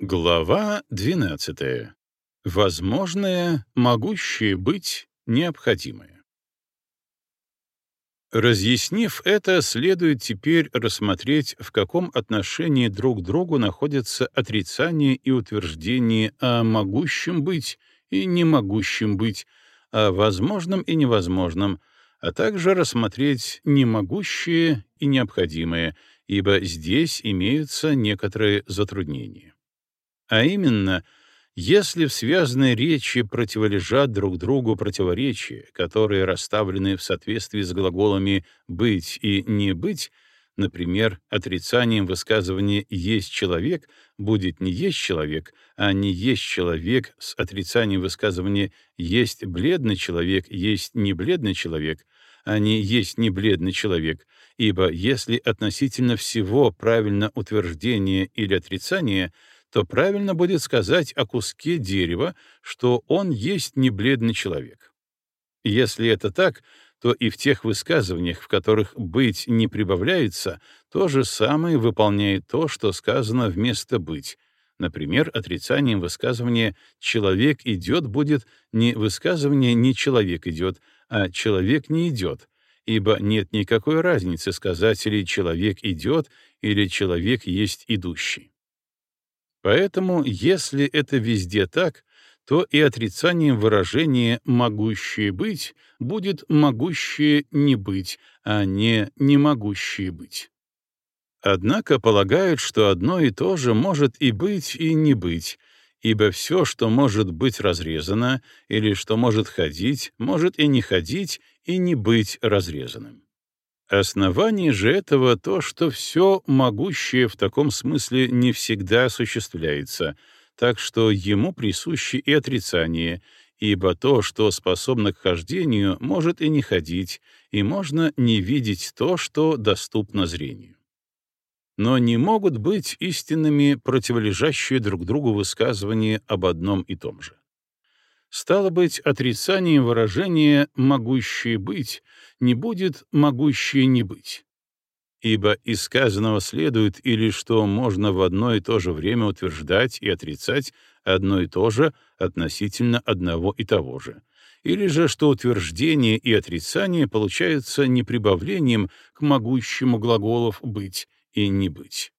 Глава 12. Возможное, могущее быть, необходимое. Разъяснив это, следует теперь рассмотреть, в каком отношении друг к другу находятся отрицание и утверждение о могущем быть и не могущем быть, о возможном и невозможном, а также рассмотреть немогущее и необходимое, ибо здесь имеются некоторые затруднения. А именно, если в связанной речи противолежат друг другу противоречия, которые расставлены в соответствии с глаголами «быть» и «не быть», например, отрицанием высказывания «есть человек» будет не «есть человек», а не «есть человек» с отрицанием высказывания «есть бледный человек», «есть не бледный человек», а не «есть не бледный человек», ибо если относительно всего правильно утверждение или отрицание — то правильно будет сказать о куске дерева, что он есть не бледный человек. Если это так, то и в тех высказываниях, в которых «быть» не прибавляется, то же самое выполняет то, что сказано вместо «быть». Например, отрицанием высказывания «человек идет» будет не высказывание «не человек идет», а «человек не идет», ибо нет никакой разницы сказать или «человек идет» или «человек есть идущий». Поэтому, если это везде так, то и отрицанием выражения «могущее быть» будет «могущее не быть», а не «не могущее быть». Однако полагают, что одно и то же может и быть, и не быть, ибо все, что может быть разрезано, или что может ходить, может и не ходить, и не быть разрезанным. Основание же этого то, что все могущее в таком смысле не всегда осуществляется, так что ему присуще и отрицание, ибо то, что способно к хождению, может и не ходить, и можно не видеть то, что доступно зрению. Но не могут быть истинными противолежащие друг другу высказывания об одном и том же стало быть отрицанием выражения «могущее быть» не будет «могущее не быть». Ибо из сказанного следует или что можно в одно и то же время утверждать и отрицать одно и то же относительно одного и того же, или же что утверждение и отрицание получаются не прибавлением к могущему глаголов «быть» и «не быть».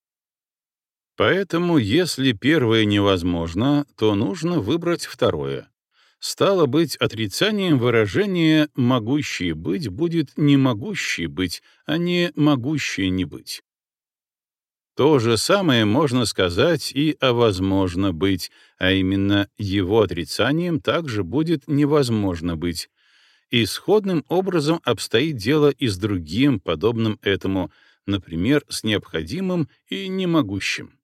Поэтому, если первое невозможно, то нужно выбрать второе, Стало быть, отрицанием выражения «могущие быть» будет «не могущие быть», а не «могущие не быть». То же самое можно сказать и о «возможно быть», а именно его отрицанием также будет «невозможно быть». И сходным образом обстоит дело и с другим, подобным этому, например, с необходимым и немогущим.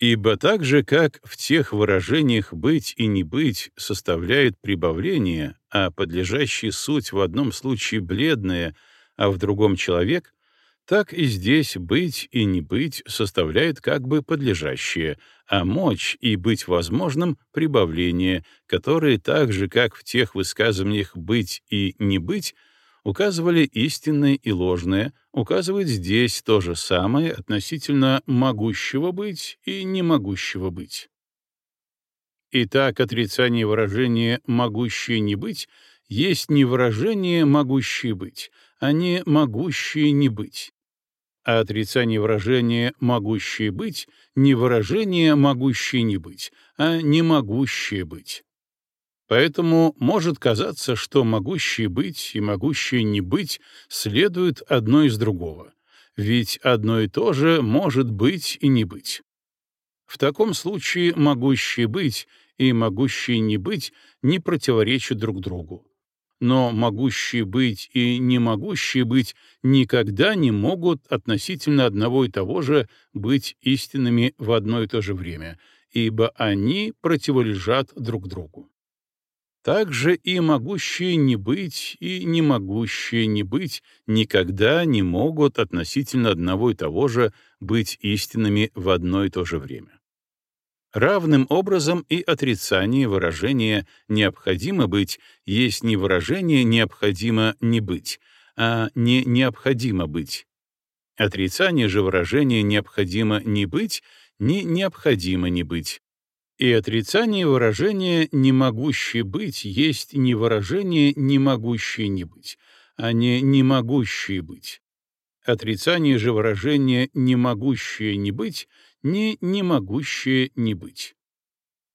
Ибо так же, как в тех выражениях «быть» и «не быть» составляет прибавление, а подлежащий суть в одном случае бледное, а в другом человек, так и здесь «быть» и «не быть» составляют как бы подлежащее, а «мочь» и «быть возможным» — прибавление, которые так же, как в тех высказываниях «быть» и «не быть», указывали истинное и ложное, указывает здесь то же самое относительно могущего быть и не могущего быть. Итак, отрицание выражения «могущее не быть» есть не выражение «могущее быть», а не «могущее не быть». А отрицание выражения «могущее быть» — не выражение «могущее не быть», а «не могущее быть». Поэтому может казаться, что могущее быть и могущее не быть следует одно из другого, ведь одно и то же может быть и не быть. В таком случае могущее быть и могущее не быть не противоречат друг другу. Но могущие быть и не могущие быть никогда не могут относительно одного и того же быть истинными в одно и то же время, ибо они противолежат друг другу. Также и могущие не быть, и не могущие не быть никогда не могут относительно одного и того же быть истинными в одно и то же время. Равным образом и отрицание выражения «необходимо быть» есть не выражение «необходимо не быть», а не «необходимо быть». Отрицание же выражения «необходимо не быть» не необходимо не быть. И отрицание выражения «не могущее быть» есть не выражение «не могущее не быть», а не «не могущее быть». Отрицание же выражения «не могущее не быть» не «не могущее не быть».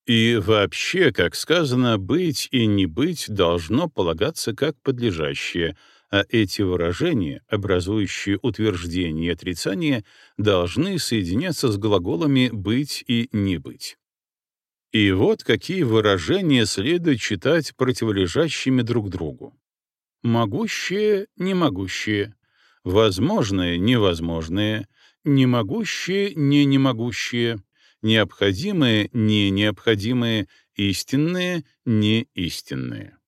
И вообще, как сказано, быть и не быть должно полагаться как подлежащее, а эти выражения, образующие утверждение и отрицание, должны соединяться с глаголами «быть» и «не быть». И вот какие выражения следует читать противолежащими друг другу. Могущее — немогущее, возможное — невозможное, немогущее — не немогущее, необходимое — не необходимое, истинное — не истинное.